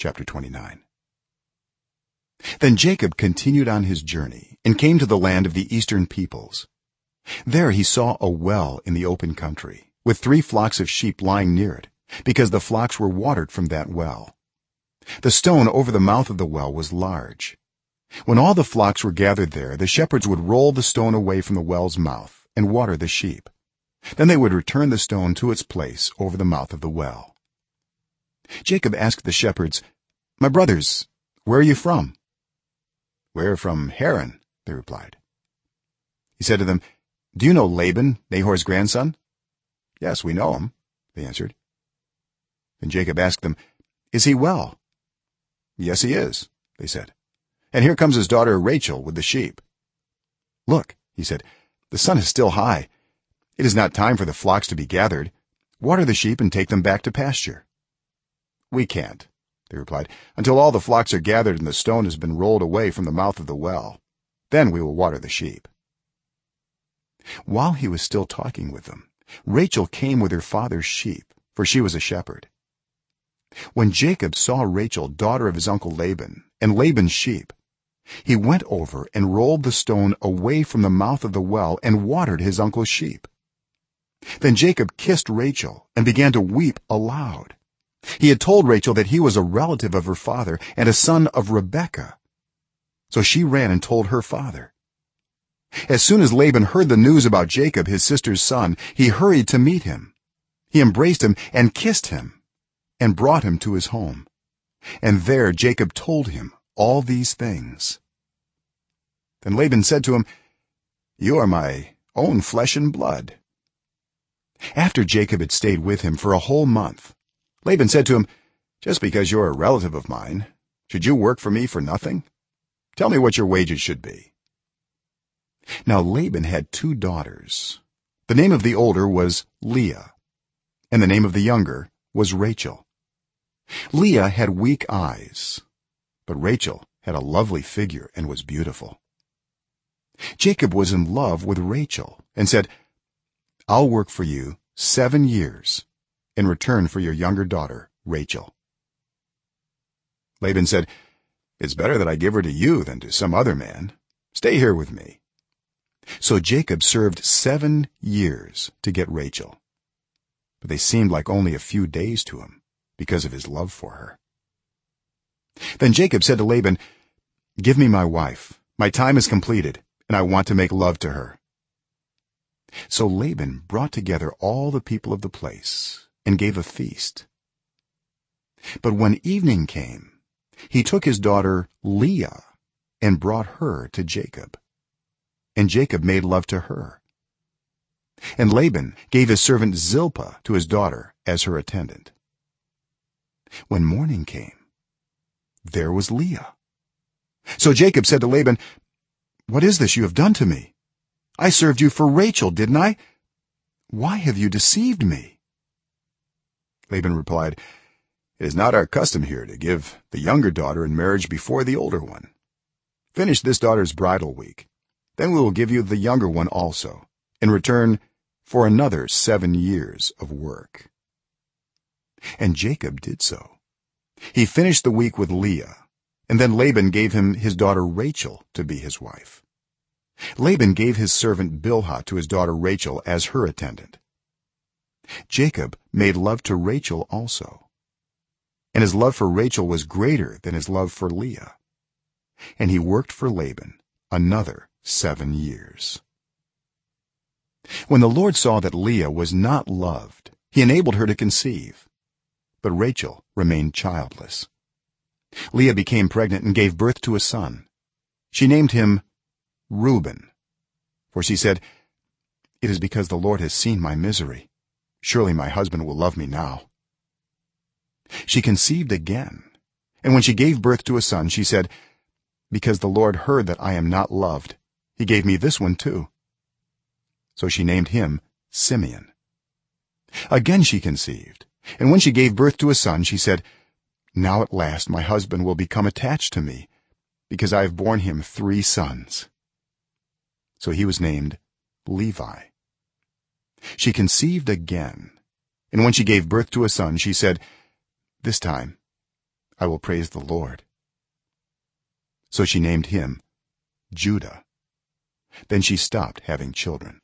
chapter 29 then jacob continued on his journey and came to the land of the eastern peoples. There he saw a well in the open country with 3 flocks of sheep lying near it because the flocks were watered from that well. The stone over the mouth of the well was large. When all the flocks were gathered there the shepherds would roll the stone away from the well's mouth and water the sheep. Then they would return the stone to its place over the mouth of the well jacob asked the shepherds my brothers where are you from? We're from haran they replied. He said to them do you know laban nahor's grandson? Yes we know him they answered. Then jacob asked them is he well? Yes he is they said. And here comes his daughter rachel with the sheep. Look he said the sun is still high. It is not time for the flocks to be gathered. Water the sheep and take them back to pasture we can't they replied until all the flocks are gathered and the stone has been rolled away from the mouth of the well. Then we will water the sheep. While he was still talking with them rachel came with her father's sheep for she was a shepherd. When jacob saw rachel daughter of his uncle laban and laban's sheep he went over and rolled the stone away from the mouth of the well and watered his uncle's sheep. Then jacob kissed rachel and began to weep aloud he had told rachel that he was a relative of her father and a son of rebekah so she ran and told her father. As soon as laban heard the news about jacob his sister's son he hurried to meet him. He embraced him and kissed him and brought him to his home. And there jacob told him all these things. Then laban said to him you are my own flesh and blood. After jacob had stayed with him for a whole month laban said to him just because you're a relative of mine should you work for me for nothing? Tell me what your wages should be. Now laban had two daughters. The name of the older was leah and the name of the younger was rachel. Leah had weak eyes but rachel had a lovely figure and was beautiful. Jacob was in love with rachel and said i'll work for you 7 years in return for your younger daughter rachel. Laban said it's better that i give her to you than to some other man. Stay here with me. So jacob served 7 years to get rachel but they seemed like only a few days to him because of his love for her. Then jacob said to laban give me my wife. My time is completed and i want to make love to her. So laban brought together all the people of the place and gave a feast. But when evening came he took his daughter leah and brought her to jacob. And jacob made love to her. And laban gave his servant zilpah to his daughter as her attendant. When morning came there was leah. So jacob said to laban what is this you have done to me? I served you for rachel didn't i? Why have you deceived me laban replied it is not our custom here to give the younger daughter in marriage before the older one. Finish this daughter's bridal week. Then we will give you the younger one also in return for another 7 years of work. And jacob did so. He finished the week with leah and then laban gave him his daughter rachel to be his wife. Laban gave his servant bilhah to his daughter rachel as her attendant jacob made love to rachel also. And his love for rachel was greater than his love for leah. And he worked for laban another 7 years. When the lord saw that leah was not loved he enabled her to conceive. But rachel remained childless. Leah became pregnant and gave birth to a son. She named him reuben. For she said it is because the lord has seen my misery surely my husband will love me now. She conceived again and when she gave birth to a son she said because the lord heard that i am not loved he gave me this one too. So she named him simeon. Again she conceived and when she gave birth to a son she said now at last my husband will become attached to me because i have borne him 3 sons. So he was named levi she conceived again and when she gave birth to a son she said this time i will praise the lord. So she named him judah. Then she stopped having children